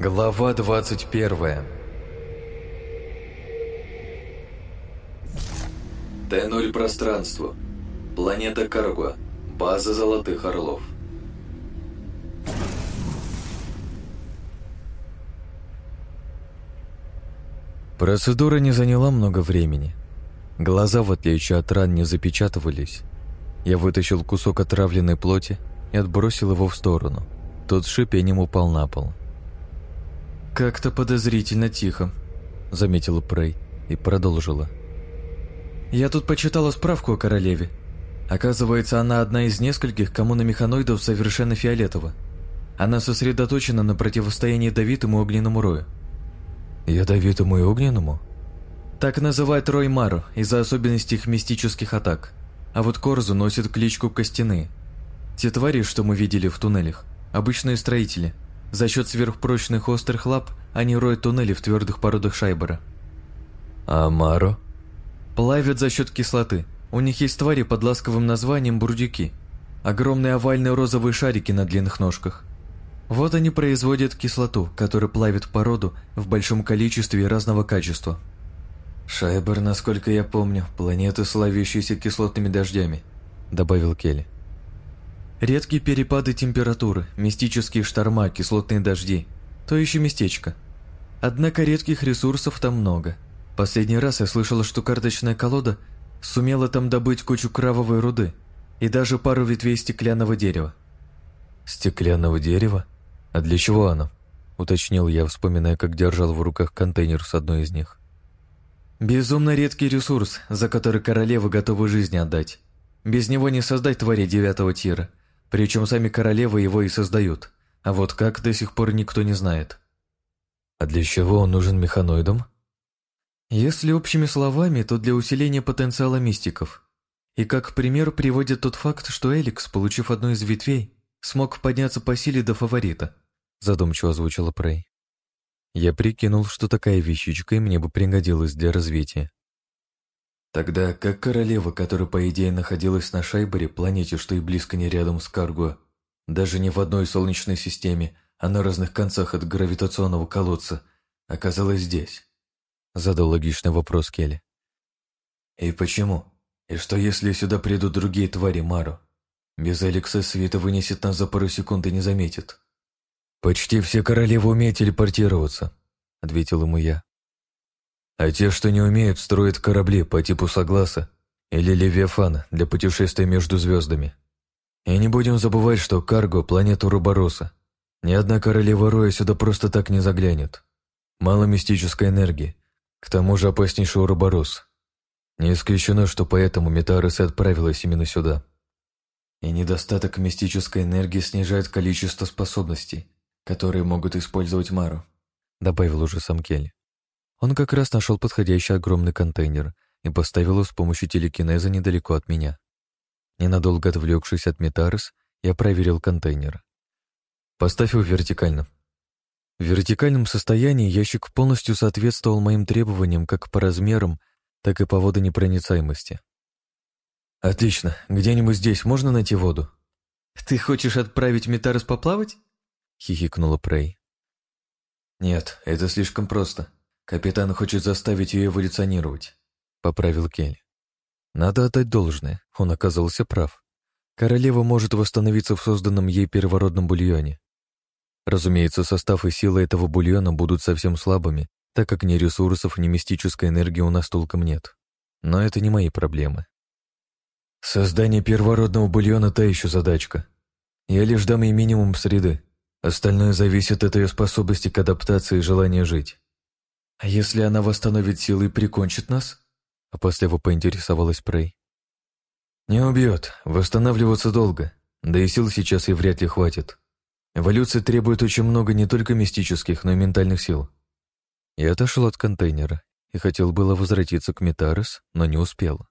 Глава 21 Т-0 пространство. Планета Каргуа. База Золотых Орлов. Процедура не заняла много времени. Глаза, в отличие от ран, не запечатывались. Я вытащил кусок отравленной плоти и отбросил его в сторону. Тот с шипением упал на пол. «Как-то подозрительно тихо», — заметила Прей и продолжила. «Я тут почитала справку о королеве. Оказывается, она одна из нескольких, кому на механоидов совершенно фиолетово. Она сосредоточена на противостоянии Давитому огненному рою». «Ядовитому и огненному?» Так называют Рой Мару из-за особенностей их мистических атак. А вот Корзу носит кличку Костяные. Те твари, что мы видели в туннелях, обычные строители — за счет сверхпрочных острых лап они роют туннели в твердых породах шайбера. А Маро? Плавят за счет кислоты. У них есть твари под ласковым названием бурдюки. Огромные овальные розовые шарики на длинных ножках. Вот они производят кислоту, которая плавит породу в большом количестве и разного качества. «Шайбер, насколько я помню, планета, славящаяся кислотными дождями», — добавил Келли. Редкие перепады температуры, мистические шторма, кислотные дожди. То еще местечко. Однако редких ресурсов там много. Последний раз я слышала, что карточная колода сумела там добыть кучу кровавой руды и даже пару ветвей стеклянного дерева. «Стеклянного дерева? А для чего оно?» — уточнил я, вспоминая, как держал в руках контейнер с одной из них. «Безумно редкий ресурс, за который королева готова жизни отдать. Без него не создать твари девятого тира, причем сами королевы его и создают. А вот как, до сих пор никто не знает. А для чего он нужен механоидам? Если общими словами, то для усиления потенциала мистиков. И как пример приводит тот факт, что Эликс, получив одну из ветвей, смог подняться по силе до фаворита, задумчиво озвучила Прей. Я прикинул, что такая вещичка и мне бы пригодилась для развития. Тогда как королева, которая, по идее, находилась на Шайборе, планете, что и близко не рядом с Карго, даже не в одной солнечной системе, а на разных концах от гравитационного колодца, оказалась здесь? Задал логичный вопрос Келли. И почему? И что, если сюда придут другие твари Мару? Без Алекса света вынесет нас за пару секунд и не заметит. «Почти все королевы умеют телепортироваться», — ответил ему я. А те, что не умеют, строят корабли по типу Согласа или Левиафана для путешествия между звездами. И не будем забывать, что Карго – планета Рубороса. Ни одна королева Роя сюда просто так не заглянет. Мало мистической энергии. К тому же опаснейший Уруборос. Не исключено, что поэтому Метарес и отправилась именно сюда. И недостаток мистической энергии снижает количество способностей, которые могут использовать Мару, добавил уже сам Келли. Он как раз нашел подходящий огромный контейнер и поставил его с помощью телекинеза недалеко от меня. Ненадолго отвлекшись от Метарес, я проверил контейнер. Поставь его вертикально. В вертикальном состоянии ящик полностью соответствовал моим требованиям как по размерам, так и по водонепроницаемости. «Отлично. Где-нибудь здесь можно найти воду?» «Ты хочешь отправить Метарес поплавать?» — хихикнула Прей. «Нет, это слишком просто. «Капитан хочет заставить ее эволюционировать», — поправил Келли. Надо отдать должное, он оказался прав. Королева может восстановиться в созданном ей первородном бульоне. Разумеется, состав и сила этого бульона будут совсем слабыми, так как ни ресурсов, ни мистической энергии у нас толком нет. Но это не мои проблемы. Создание первородного бульона — та еще задачка. Я лишь дам ей минимум среды. Остальное зависит от ее способности к адаптации и желания жить. «А если она восстановит силы и прикончит нас?» А после его поинтересовалась Прей. «Не убьет. Восстанавливаться долго. Да и сил сейчас и вряд ли хватит. Эволюция требует очень много не только мистических, но и ментальных сил». Я отошел от контейнера и хотел было возвратиться к Метарес, но не успел.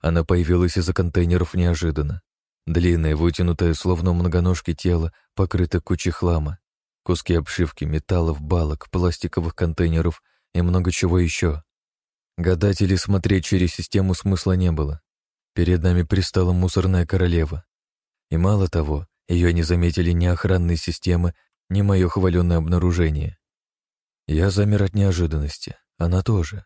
Она появилась из-за контейнеров неожиданно. Длинное, вытянутое, словно многоножки тело, покрыто кучей хлама. Куски обшивки, металлов, балок, пластиковых контейнеров и много чего еще. Гадать или смотреть через систему смысла не было. Перед нами пристала мусорная королева. И мало того, ее не заметили ни охранные системы, ни мое хваленное обнаружение. Я замер от неожиданности, она тоже.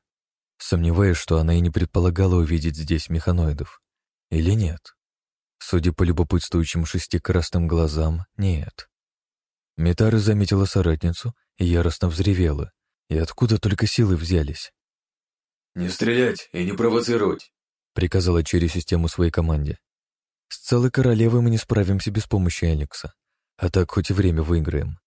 Сомневаюсь, что она и не предполагала увидеть здесь механоидов. Или нет? Судя по любопытствующим шести красным глазам, нет. Митара заметила соратницу и яростно взревела. И откуда только силы взялись? «Не стрелять и не провоцировать», — приказала через систему своей команде. «С целой королевой мы не справимся без помощи Алекса, а так хоть и время выиграем».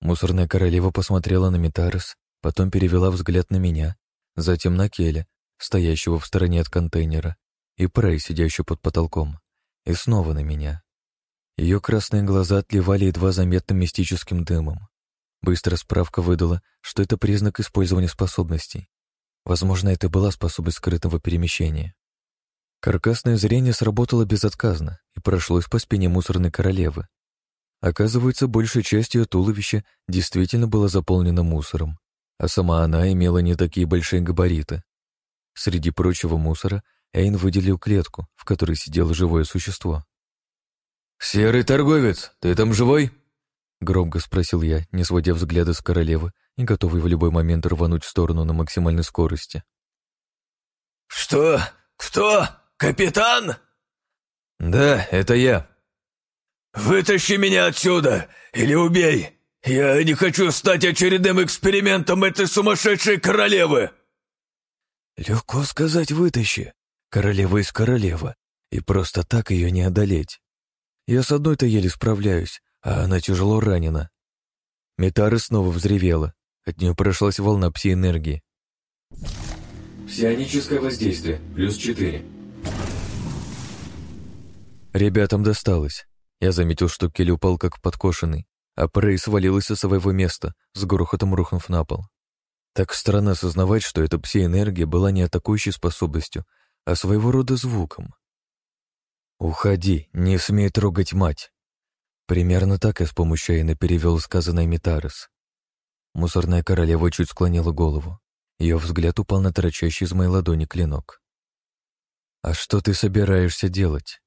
Мусорная королева посмотрела на Митарес, потом перевела взгляд на меня, затем на Келя, стоящего в стороне от контейнера, и Прей, сидящую под потолком, и снова на меня. Ее красные глаза отливали едва заметным мистическим дымом. Быстрая справка выдала, что это признак использования способностей. Возможно, это была способность скрытого перемещения. Каркасное зрение сработало безотказно и прошлось по спине мусорной королевы. Оказывается, большая часть ее туловища действительно была заполнена мусором, а сама она имела не такие большие габариты. Среди прочего мусора Эйн выделил клетку, в которой сидело живое существо. «Серый торговец, ты там живой?» Громко спросил я, не сводя взгляда с королевы и готовый в любой момент рвануть в сторону на максимальной скорости. «Что? Кто? Капитан?» «Да, это я». «Вытащи меня отсюда или убей! Я не хочу стать очередным экспериментом этой сумасшедшей королевы!» «Легко сказать «вытащи». Королева из королева, и просто так ее не одолеть. Я с одной-то еле справляюсь, а она тяжело ранена. Метара снова взревела. От нее прошлась волна пси-энергии. Псионическое воздействие, плюс четыре. Ребятам досталось. Я заметил, что Келли упал как подкошенный, а Прей свалилась со своего места, с грохотом рухнув на пол. Так странно осознавать, что эта пси-энергия была не атакующей способностью, а своего рода звуком. «Уходи, не смей трогать мать!» Примерно так я с помощью Эйна перевел сказанное Митарес. Мусорная королева чуть склонила голову. Ее взгляд упал на торчащий из моей ладони клинок. «А что ты собираешься делать?»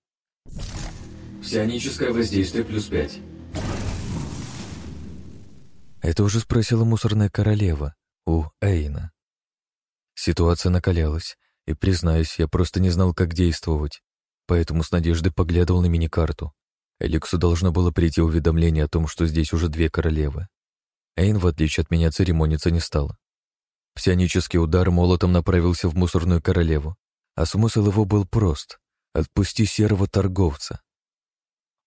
«Псионическое воздействие плюс пять». Это уже спросила мусорная королева у Эйна. Ситуация накалялась, и, признаюсь, я просто не знал, как действовать, поэтому с надеждой поглядывал на мини-карту. Эликсу должно было прийти уведомление о том, что здесь уже две королевы. Эйн, в отличие от меня, церемониться не стал. Псионический удар молотом направился в мусорную королеву, а смысл его был прост — «отпусти серого торговца».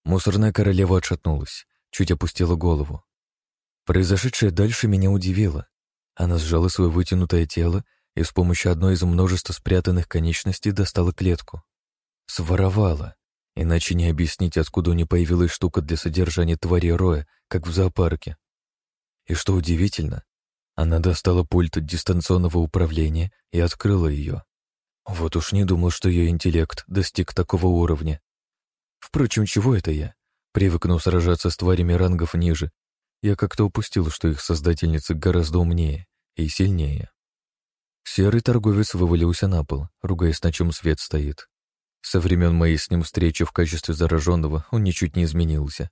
Мусорная королева отшатнулась, чуть опустила голову. Произошедшее дальше меня удивило. Она сжала свое вытянутое тело и с помощью одной из множества спрятанных конечностей достала клетку. Своровала, иначе не объяснить, откуда у нее появилась штука для содержания твари роя, как в зоопарке. И что удивительно, она достала пульт дистанционного управления и открыла ее. Вот уж не думал, что ее интеллект достиг такого уровня. Впрочем, чего это я? Привыкнув сражаться с тварями рангов ниже, я как-то упустил, что их создательницы гораздо умнее и сильнее. Серый торговец вывалился на пол, ругаясь, на чем свет стоит. Со времен моей с ним встречи в качестве зараженного он ничуть не изменился.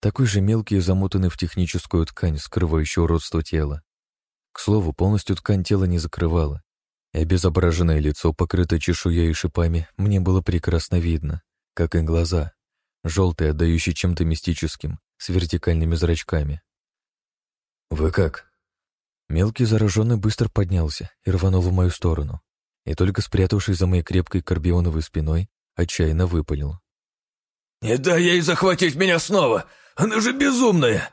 Такой же мелкий и замотанный в техническую ткань, скрывающую уродство тела. К слову, полностью ткань тела не закрывала, и обезображенное лицо, покрытое чешуей и шипами, мне было прекрасно видно, как и глаза, желтые, отдающие чем-то мистическим, с вертикальными зрачками. «Вы как?» Мелкий зараженный быстро поднялся и рванул в мою сторону, и только спрятавшись за моей крепкой карбионовой спиной, отчаянно выпалил. «Не дай ей захватить меня снова! Она же безумная!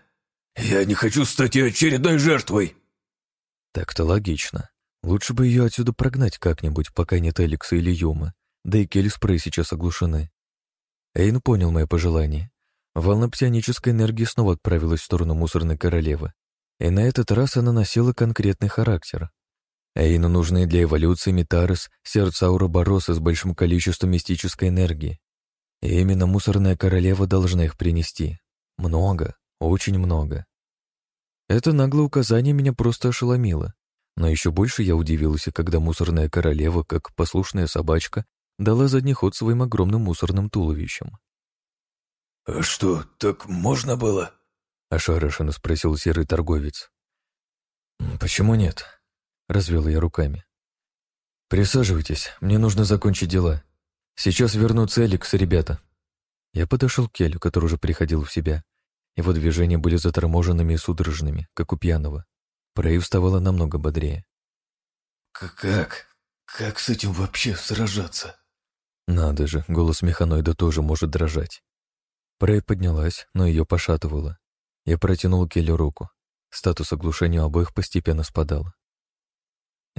Я не хочу стать ее очередной жертвой!» Так-то логично. Лучше бы ее отсюда прогнать как-нибудь, пока нет Эликса или Юма, да и Келли Спрей сейчас оглушены. Эйн понял мое пожелание. Волна псионической энергии снова отправилась в сторону мусорной королевы, и на этот раз она носила конкретный характер. Эйну нужны для эволюции Метарес сердца Уробороса с большим количеством мистической энергии. И именно мусорная королева должна их принести. Много, очень много. Это наглое указание меня просто ошеломило. Но еще больше я удивился, когда мусорная королева, как послушная собачка, дала задний ход своим огромным мусорным туловищем. «А что, так можно было?» — ошарашенно спросил серый торговец. «Почему нет?» — развел я руками. «Присаживайтесь, мне нужно закончить дела. Сейчас вернутся Эликс и ребята». Я подошел к Келю, который уже приходил в себя. Его движения были заторможенными и судорожными, как у пьяного. Прей вставала намного бодрее. «Как? Как с этим вообще сражаться?» Надо же, голос механоида тоже может дрожать. Прей поднялась, но ее пошатывало. Я протянул Келю руку. Статус оглушения обоих постепенно спадал.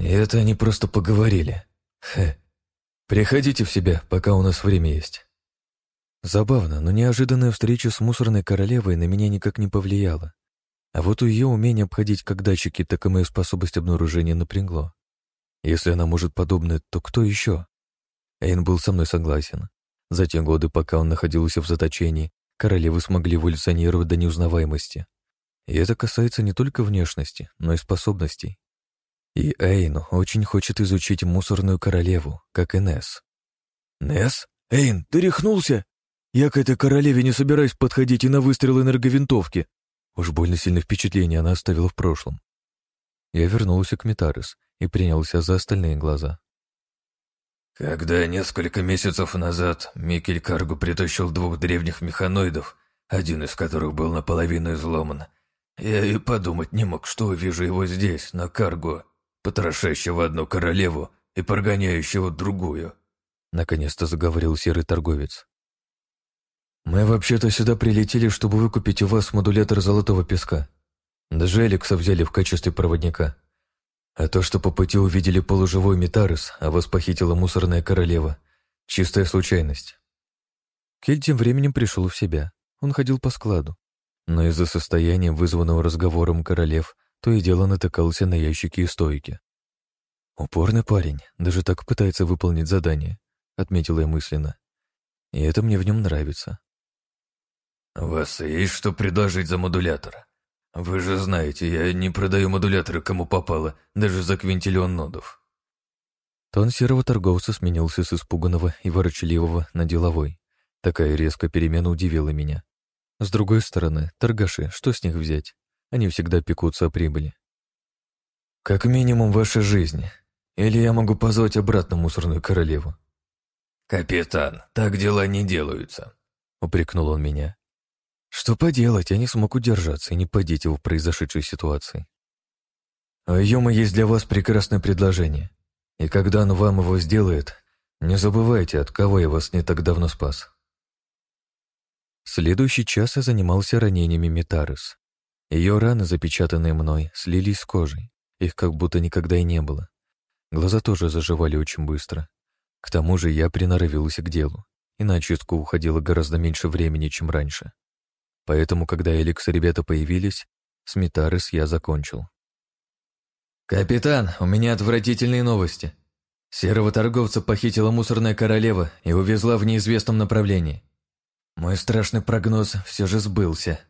Это они просто поговорили. Хе. Приходите в себя, пока у нас время есть. Забавно, но неожиданная встреча с мусорной королевой на меня никак не повлияла. А вот у ее умения обходить как датчики, так и мою способность обнаружения напрягло. Если она может подобное, то кто еще? Эйн был со мной согласен. За те годы, пока он находился в заточении, королевы смогли эволюционировать до неузнаваемости. И это касается не только внешности, но и способностей. И Эйн очень хочет изучить мусорную королеву, как и Несс. «Несс? Эйн, ты рехнулся? Я к этой королеве не собираюсь подходить и на выстрел энерговинтовки». Уж больно сильное впечатление она оставила в прошлом. Я вернулся к Метарис и принялся за остальные глаза. Когда несколько месяцев назад Микель Каргу притащил двух древних механоидов, один из которых был наполовину изломан, я и подумать не мог, что увижу его здесь, на Каргу, потрошащего одну королеву и прогоняющего другую. Наконец-то заговорил серый торговец. Мы вообще-то сюда прилетели, чтобы выкупить у вас модулятор золотого песка. Даже Эликса взяли в качестве проводника. А то, что по пути увидели полуживой Митарес, а вас похитила мусорная королева, чистая случайность. Кель тем временем пришел в себя. Он ходил по складу. Но из-за состояния, вызванного разговором королев, то и дело натыкался на ящики и стойки. «Упорный парень, даже так пытается выполнить задание», — отметил я мысленно. «И это мне в нем нравится». «У вас есть что предложить за модулятор?» «Вы же знаете, я не продаю модуляторы кому попало, даже за квинтиллион нодов». Тон серого торговца сменился с испуганного и ворочаливого на деловой. Такая резкая перемена удивила меня. С другой стороны, торгаши, что с них взять? Они всегда пекутся о прибыли. «Как минимум ваша жизнь. Или я могу позвать обратно мусорную королеву». «Капитан, так дела не делаются», — упрекнул он меня. Что поделать, я не смог удержаться и не подеть его в произошедшей ситуации. У Юма есть для вас прекрасное предложение. И когда он вам его сделает, не забывайте, от кого я вас не так давно спас. Следующий час я занимался ранениями Метарес. Ее раны, запечатанные мной, слились с кожей. Их как будто никогда и не было. Глаза тоже заживали очень быстро. К тому же я приноровился к делу, и на очистку уходило гораздо меньше времени, чем раньше. Поэтому, когда Эликс и ребята появились, с Митарес я закончил. «Капитан, у меня отвратительные новости. Серого торговца похитила мусорная королева и увезла в неизвестном направлении. Мой страшный прогноз все же сбылся».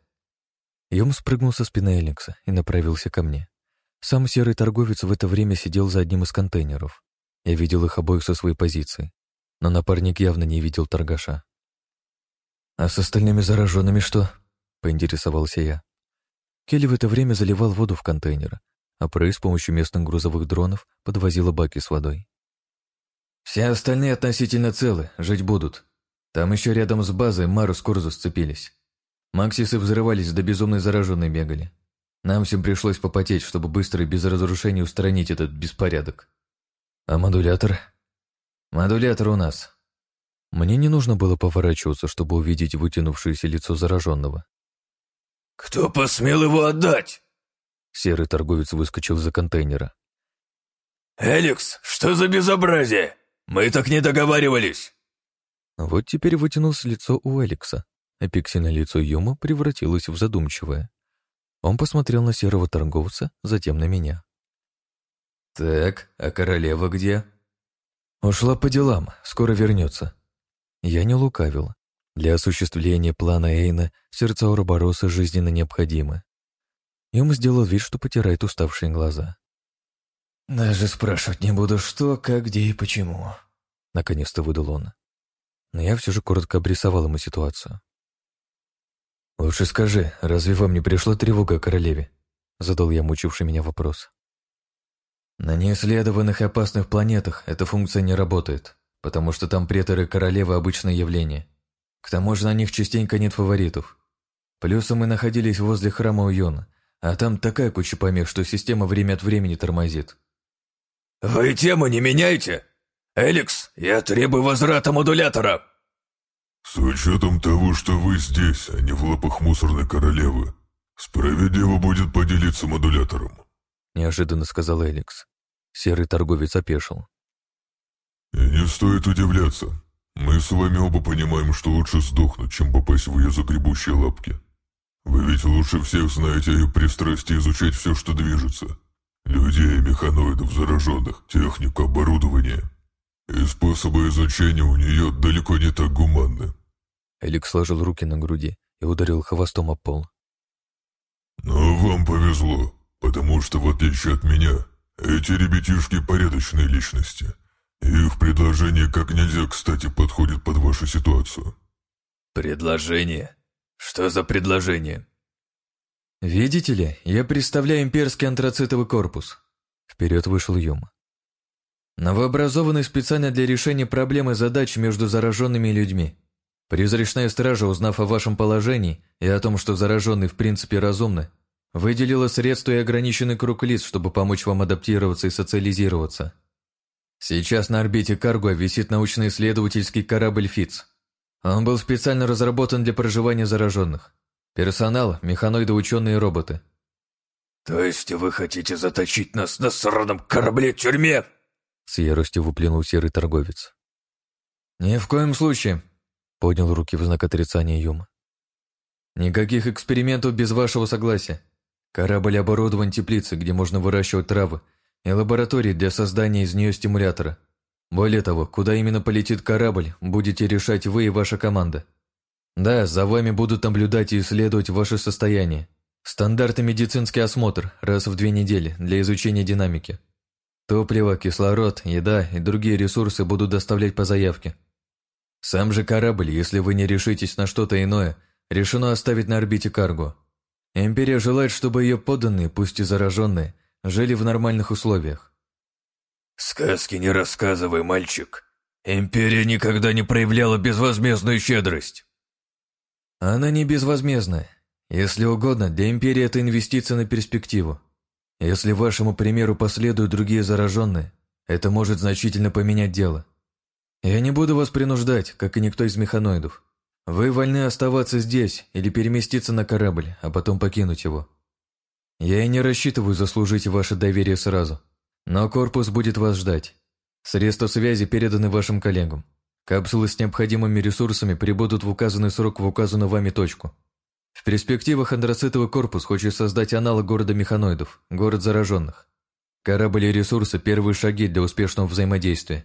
Юм спрыгнул со спины Эликса и направился ко мне. Сам серый торговец в это время сидел за одним из контейнеров. Я видел их обоих со своей позиции, но напарник явно не видел торгаша. «А с остальными зараженными что?» — поинтересовался я. Келли в это время заливал воду в контейнер, а Прей с помощью местных грузовых дронов подвозила баки с водой. «Все остальные относительно целы, жить будут. Там еще рядом с базой Мару с Курзу сцепились. Максисы взрывались, да безумные зараженные бегали. Нам всем пришлось попотеть, чтобы быстро и без разрушений устранить этот беспорядок. А модулятор? Модулятор у нас. Мне не нужно было поворачиваться, чтобы увидеть вытянувшееся лицо зараженного. «Кто посмел его отдать?» Серый торговец выскочил за контейнера. «Эликс, что за безобразие? Мы так не договаривались!» Вот теперь вытянулось лицо у Эликса, а пиксельное лицо Юма превратилось в задумчивое. Он посмотрел на серого торговца, затем на меня. «Так, а королева где?» «Ушла по делам, скоро вернется». Я не лукавил. Для осуществления плана Эйна сердца Уробороса жизненно необходимы. Юм сделал вид, что потирает уставшие глаза. «Даже спрашивать не буду, что, как, где и почему», — наконец-то выдал он. Но я все же коротко обрисовал ему ситуацию. «Лучше скажи, разве вам не пришла тревога о королеве?» Задал я мучивший меня вопрос. На неисследованных и опасных планетах эта функция не работает, потому что там преторы королевы обычное явление. К тому же на них частенько нет фаворитов. Плюсом мы находились возле храма Уйона, а там такая куча помех, что система время от времени тормозит. «Вы тему не меняйте! Эликс, я требую возврата модулятора!» «С учетом того, что вы здесь, а не в лапах мусорной королевы, справедливо будет поделиться модулятором», — неожиданно сказал Эликс. Серый торговец опешил. «И не стоит удивляться. Мы с вами оба понимаем, что лучше сдохнуть, чем попасть в ее загребущие лапки. Вы ведь лучше всех знаете о ее пристрастии изучать все, что движется. Людей, механоидов, зараженных, технику, оборудование. И способы изучения у нее далеко не так гуманны. Элик сложил руки на груди и ударил хвостом о пол. «Но вам повезло, потому что, в отличие от меня, эти ребятишки порядочные личности. Их предложение как нельзя кстати подходит под вашу ситуацию». «Предложение? Что за предложение?» «Видите ли, я представляю имперский антрацитовый корпус». Вперед вышел Юм. Новообразованный специально для решения проблемы задач между зараженными людьми. Призрачная стража, узнав о вашем положении и о том, что зараженные в принципе разумны, выделила средства и ограниченный круг лиц, чтобы помочь вам адаптироваться и социализироваться. Сейчас на орбите Карго висит научно-исследовательский корабль «Фиц». Он был специально разработан для проживания зараженных. Персонал, механоиды, ученые и роботы. «То есть вы хотите заточить нас на сраном корабле-тюрьме?» С яростью выплюнул серый торговец. «Ни в коем случае», — поднял руки в знак отрицания Юма. «Никаких экспериментов без вашего согласия. Корабль оборудован теплицей, где можно выращивать травы, и лабораторией для создания из нее стимулятора. Более того, куда именно полетит корабль, будете решать вы и ваша команда. Да, за вами будут наблюдать и исследовать ваше состояние. Стандартный медицинский осмотр раз в две недели для изучения динамики. Топливо, кислород, еда и другие ресурсы будут доставлять по заявке. Сам же корабль, если вы не решитесь на что-то иное, решено оставить на орбите карго. Империя желает, чтобы ее подданные, пусть и зараженные, жили в нормальных условиях. «Сказки не рассказывай, мальчик. Империя никогда не проявляла безвозмездную щедрость». Она не безвозмездная. Если угодно, для Империи это инвестиция на перспективу. Если вашему примеру последуют другие зараженные, это может значительно поменять дело. Я не буду вас принуждать, как и никто из механоидов. Вы вольны оставаться здесь или переместиться на корабль, а потом покинуть его. Я и не рассчитываю заслужить ваше доверие сразу, но корпус будет вас ждать. Средства связи переданы вашим коллегам. Капсулы с необходимыми ресурсами прибудут в указанный срок в указанную вами точку. В перспективах андроцитовый корпус хочет создать аналог города механоидов, город зараженных. Корабль и ресурсы – первые шаги для успешного взаимодействия.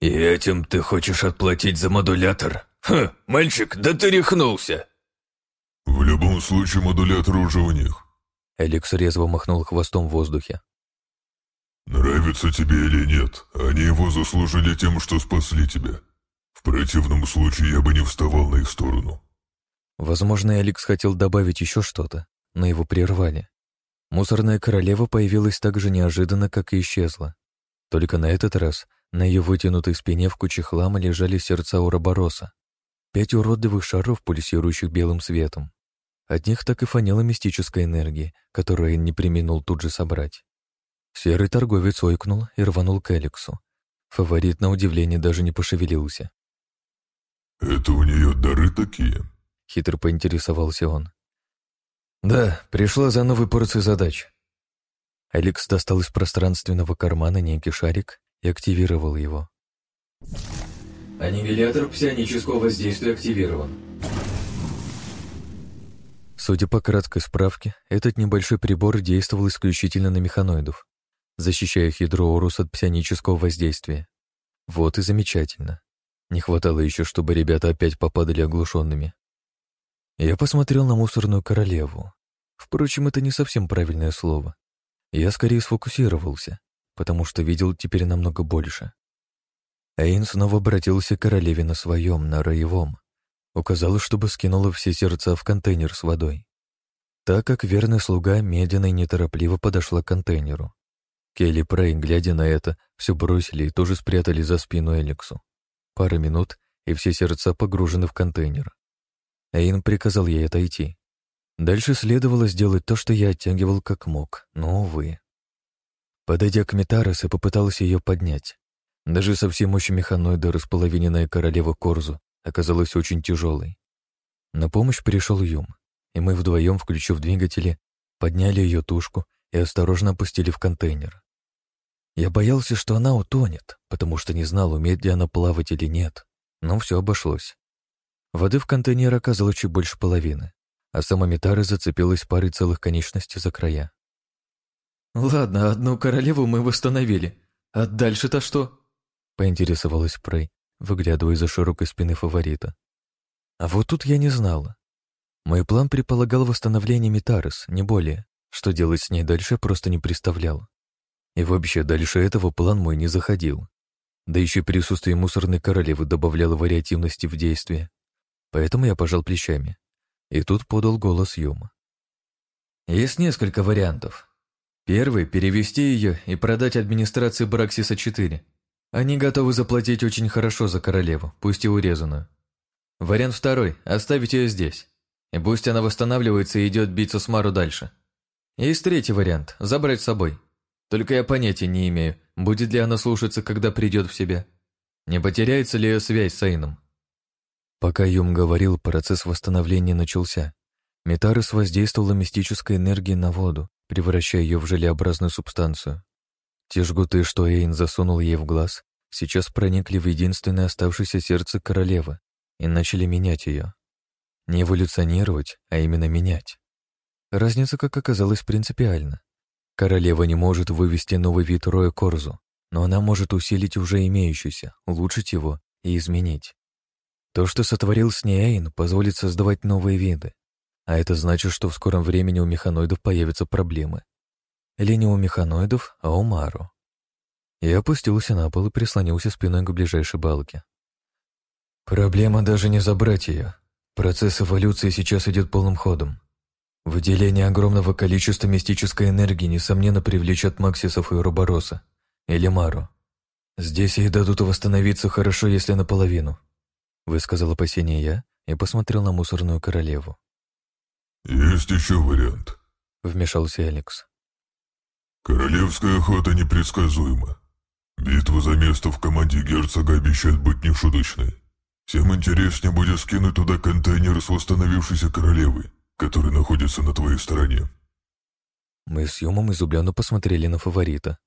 «И этим ты хочешь отплатить за модулятор? Ха, мальчик, да ты рехнулся!» «В любом случае модулятор уже у них». Эликс резво махнул хвостом в воздухе. «Нравится тебе или нет, они его заслужили тем, что спасли тебя. В противном случае я бы не вставал на их сторону». Возможно, Эликс хотел добавить еще что-то, но его прервали. Мусорная королева появилась так же неожиданно, как и исчезла. Только на этот раз на ее вытянутой спине в куче хлама лежали сердца Урабороса. Пять уродливых шаров, пульсирующих белым светом. От них так и фанила мистическая энергия, которую не применул тут же собрать. Серый торговец ойкнул и рванул к Эликсу. Фаворит, на удивление, даже не пошевелился. «Это у нее дары такие?» — хитро поинтересовался он. «Да, пришла за новой порцией задач». Алекс достал из пространственного кармана некий шарик и активировал его. Аннигилятор псионического воздействия активирован. Судя по краткой справке, этот небольшой прибор действовал исключительно на механоидов, защищая Хидроорус от псионического воздействия. Вот и замечательно. Не хватало еще, чтобы ребята опять попадали оглушенными. Я посмотрел на мусорную королеву. Впрочем, это не совсем правильное слово. Я скорее сфокусировался, потому что видел теперь намного больше. Эйн снова обратился к королеве на своем, на роевом. Указала, чтобы скинула все сердца в контейнер с водой. Так как верный слуга медленно и неторопливо подошла к контейнеру. Келли и Прей, глядя на это, все бросили и тоже спрятали за спину Эликсу. Пара минут, и все сердца погружены в контейнер. Эйн приказал ей отойти. Дальше следовало сделать то, что я оттягивал как мог, но, увы. Подойдя к Метарес, я попытался ее поднять. Даже со всей мощью механоида располовиненная королева Корзу оказалась очень тяжелой. На помощь пришел Юм, и мы вдвоем, включив двигатели, подняли ее тушку и осторожно опустили в контейнер. Я боялся, что она утонет, потому что не знал, умеет ли она плавать или нет, но все обошлось. Воды в контейнере оказалось чуть больше половины, а сама Митара зацепилась парой целых конечностей за края. «Ладно, одну королеву мы восстановили. А дальше-то что?» — поинтересовалась Прей, выглядывая из-за широкой спины фаворита. А вот тут я не знала. Мой план предполагал восстановление Митарес, не более. Что делать с ней дальше, просто не представлял. И вообще, дальше этого план мой не заходил. Да еще присутствие мусорной королевы добавляло вариативности в действие. Поэтому я пожал плечами. И тут подал голос Юма. Есть несколько вариантов. Первый — перевести ее и продать администрации Браксиса-4. Они готовы заплатить очень хорошо за королеву, пусть и урезанную. Вариант второй – оставить ее здесь. И пусть она восстанавливается и идет биться с Мару дальше. Есть третий вариант – забрать с собой. Только я понятия не имею, будет ли она слушаться, когда придет в себя. Не потеряется ли ее связь с Айном. Пока Юм говорил, процесс восстановления начался. Метарес воздействовала мистической энергией на воду, превращая ее в желеобразную субстанцию. Те жгуты, что Эйн засунул ей в глаз, сейчас проникли в единственное оставшееся сердце королевы и начали менять ее. Не эволюционировать, а именно менять. Разница, как оказалось, принципиальна. Королева не может вывести новый вид Роя Корзу, но она может усилить уже имеющийся, улучшить его и изменить. То, что сотворил с ней Эйн, позволит создавать новые виды. А это значит, что в скором времени у механоидов появятся проблемы. Или не у механоидов, а у Мару. Я опустился на пол и прислонился спиной к ближайшей балке. Проблема даже не забрать ее. Процесс эволюции сейчас идет полным ходом. Выделение огромного количества мистической энергии, несомненно, привлечет Максисов и Рубороса, или Мару. Здесь ей дадут восстановиться хорошо, если наполовину. Высказал опасение я и посмотрел на мусорную королеву. «Есть еще вариант», — вмешался Алекс. Королевская охота непредсказуема. Битва за место в команде герцога обещает быть нешуточной. Всем интереснее будет скинуть туда контейнер с восстановившейся королевой, который находится на твоей стороне. Мы с Юмом изумленно посмотрели на фаворита.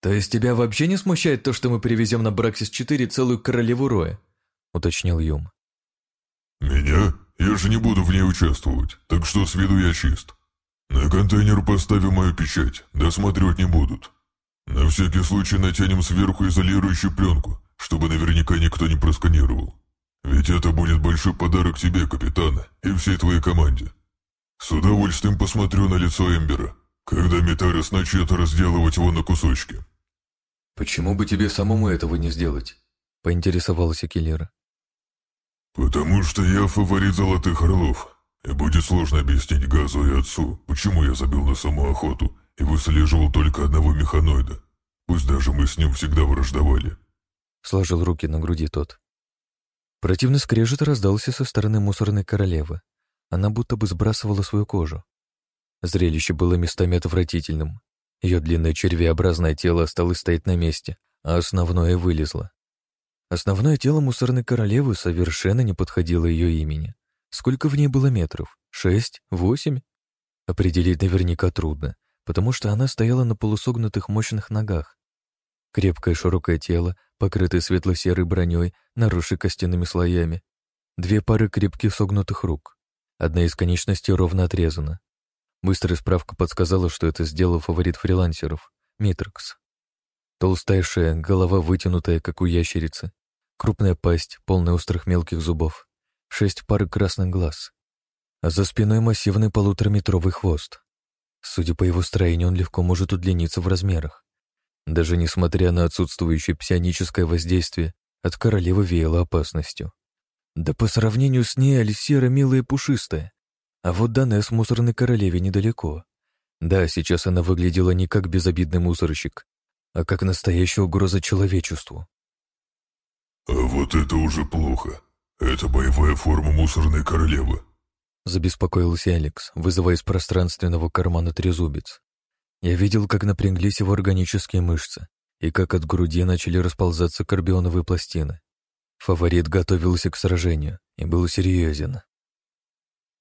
«То есть тебя вообще не смущает то, что мы привезем на Браксис-4 целую королеву Роя?» — уточнил Юм. «Меня? Я же не буду в ней участвовать, так что с виду я чист. На контейнер поставим мою печать, досматривать не будут. На всякий случай натянем сверху изолирующую пленку, чтобы наверняка никто не просканировал. Ведь это будет большой подарок тебе, капитана, и всей твоей команде. С удовольствием посмотрю на лицо Эмбера, когда Метарес начнет разделывать его на кусочки. «Почему бы тебе самому этого не сделать?» — поинтересовался Киллера. «Потому что я фаворит Золотых Орлов, и будет сложно объяснить Газу и отцу, почему я забил на саму охоту и выслеживал только одного механоида, пусть даже мы с ним всегда враждовали. Сложил руки на груди тот. Противный скрежет раздался со стороны мусорной королевы. Она будто бы сбрасывала свою кожу. Зрелище было местами отвратительным. Ее длинное червеобразное тело осталось стоять на месте, а основное вылезло. Основное тело мусорной королевы совершенно не подходило ее имени. Сколько в ней было метров? Шесть? Восемь? Определить наверняка трудно, потому что она стояла на полусогнутых мощных ногах. Крепкое широкое тело, покрытое светло-серой броней, наросшей костяными слоями. Две пары крепких согнутых рук. Одна из конечностей ровно отрезана. Быстрая справка подсказала, что это сделал фаворит фрилансеров — Митрокс. Толстая шея, голова вытянутая, как у ящерицы. Крупная пасть, полная острых мелких зубов шесть пар красных глаз, а за спиной массивный полутораметровый хвост. Судя по его строению, он легко может удлиниться в размерах. Даже несмотря на отсутствующее псионическое воздействие, от королевы веяло опасностью. Да по сравнению с ней Альсера милая и пушистая. А вот Данес мусорной королеве недалеко. Да, сейчас она выглядела не как безобидный мусорщик, а как настоящая угроза человечеству. «А вот это уже плохо. Это боевая форма мусорной королевы», — забеспокоился Алекс, вызывая из пространственного кармана трезубец. Я видел, как напряглись его органические мышцы и как от груди начали расползаться карбионовые пластины. Фаворит готовился к сражению и был серьезен.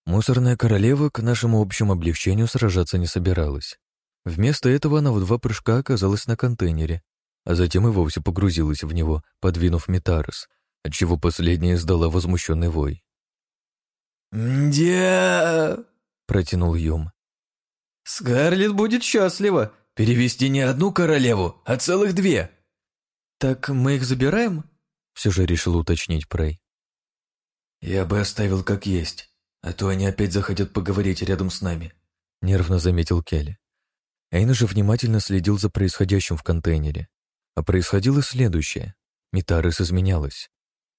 Мусорная королева к нашему общему облегчению сражаться не собиралась. Вместо этого она в два прыжка оказалась на контейнере, а затем и вовсе погрузилась в него, подвинув Метарос, отчего последняя издала возмущенный вой. «Дя...» — протянул Юм. «Скарлетт будет счастлива перевести не одну королеву, а целых две». «Так мы их забираем?» — все же решил уточнить Прей. «Я бы оставил как есть, а то они опять захотят поговорить рядом с нами», — нервно заметил Келли. Эйн же внимательно следил за происходящим в контейнере. А происходило следующее. Митарес изменялась.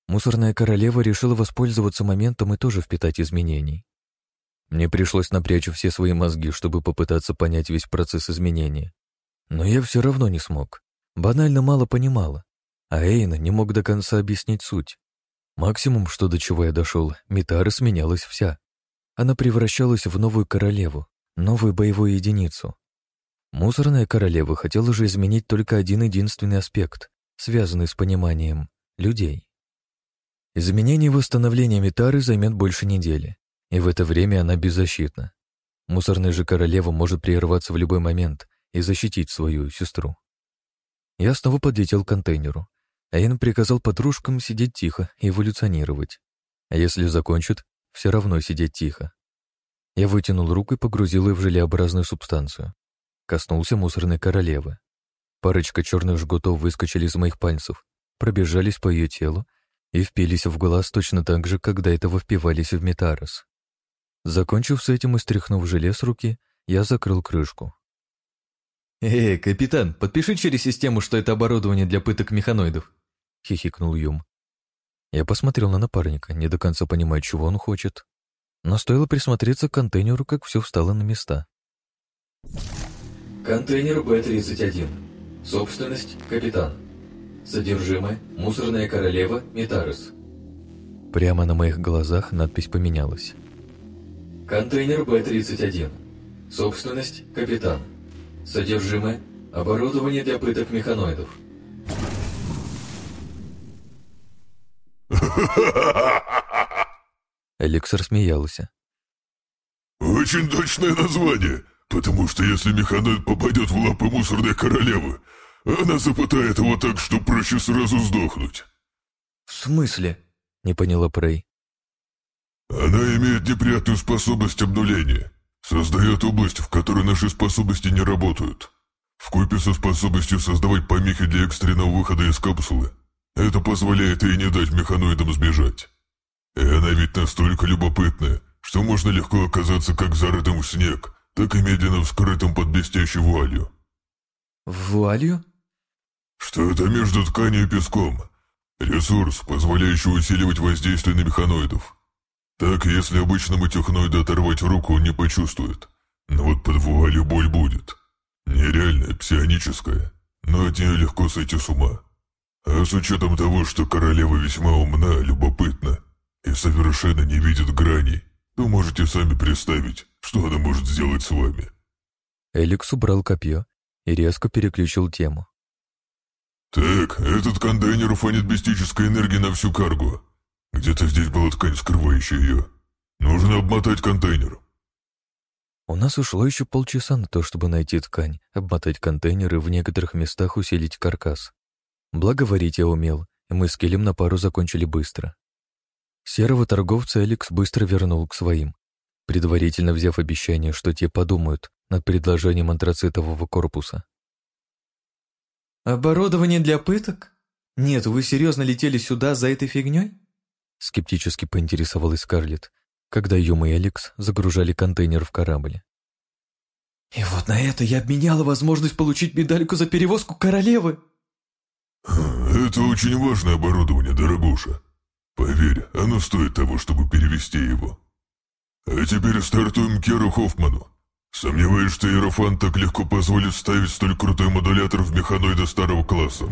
Мусорная королева решила воспользоваться моментом и тоже впитать изменений. Мне пришлось напрячь все свои мозги, чтобы попытаться понять весь процесс изменения. Но я все равно не смог. Банально мало понимала. А Эйна не мог до конца объяснить суть. Максимум, что до чего я дошел, Митара сменялась вся. Она превращалась в новую королеву, новую боевую единицу. Мусорная королева хотела же изменить только один единственный аспект, связанный с пониманием людей. Изменение и восстановление Митары займет больше недели, и в это время она беззащитна. Мусорная же королева может прерваться в любой момент и защитить свою сестру. Я снова подлетел к контейнеру. Эйн приказал подружкам сидеть тихо и эволюционировать. А если закончат, все равно сидеть тихо. Я вытянул руку и погрузил ее в желеобразную субстанцию. Коснулся мусорной королевы. Парочка черных жгутов выскочили из моих пальцев, пробежались по ее телу и впились в глаз точно так же, как до этого впивались в метарос. Закончив с этим и стряхнув желе с руки, я закрыл крышку. «Эй, капитан, подпиши через систему, что это оборудование для пыток механоидов», — хихикнул Юм. Я посмотрел на напарника, не до конца понимая, чего он хочет. Но стоило присмотреться к контейнеру, как все встало на места. Контейнер Б-31. Собственность – капитан. Содержимое – мусорная королева Метарес. Прямо на моих глазах надпись поменялась. Контейнер Б-31. Собственность – капитан. Содержимое – оборудование для пыток механоидов. Эликсор смеялся. «Очень точное название. Потому что если механоид попадет в лапы мусорной королевы, она запытает его так, что проще сразу сдохнуть. В смысле? Не поняла Прей. Она имеет неприятную способность обнуления. Создает область, в которой наши способности не работают. Вкупе со способностью создавать помехи для экстренного выхода из капсулы. Это позволяет ей не дать механоидам сбежать. И она ведь настолько любопытная, что можно легко оказаться как зарытым в снег, так и медленно вскрытым под блестящей вуалью. Вуалью? Что-то между тканью и песком. Ресурс, позволяющий усиливать воздействие на механоидов. Так, если обычному техноиду оторвать руку, он не почувствует. Но вот под вуалью боль будет. Нереальная, псионическая, но от нее легко сойти с ума. А с учетом того, что королева весьма умна, любопытна и совершенно не видит граней, то можете сами представить, что она может сделать с вами?» Эликс убрал копье и резко переключил тему. «Так, этот контейнер уфанит мистической энергии на всю каргу. Где-то здесь была ткань, скрывающая ее. Нужно обмотать контейнер». У нас ушло еще полчаса на то, чтобы найти ткань, обмотать контейнер и в некоторых местах усилить каркас. Благо варить я умел, и мы с Келем на пару закончили быстро. Серого торговца Эликс быстро вернул к своим, предварительно взяв обещание, что те подумают над предложением антрацитового корпуса. «Оборудование для пыток? Нет, вы серьезно летели сюда за этой фигней?» Скептически поинтересовалась Скарлетт, когда Юм и Алекс загружали контейнер в корабль. «И вот на это я обменяла возможность получить медальку за перевозку королевы!» «Это очень важное оборудование, дорогуша. Поверь, оно стоит того, чтобы перевести его. А теперь стартуем Керу Хоффману. Сомневаюсь, что Иерофант так легко позволит ставить столь крутой модулятор в механоида старого класса.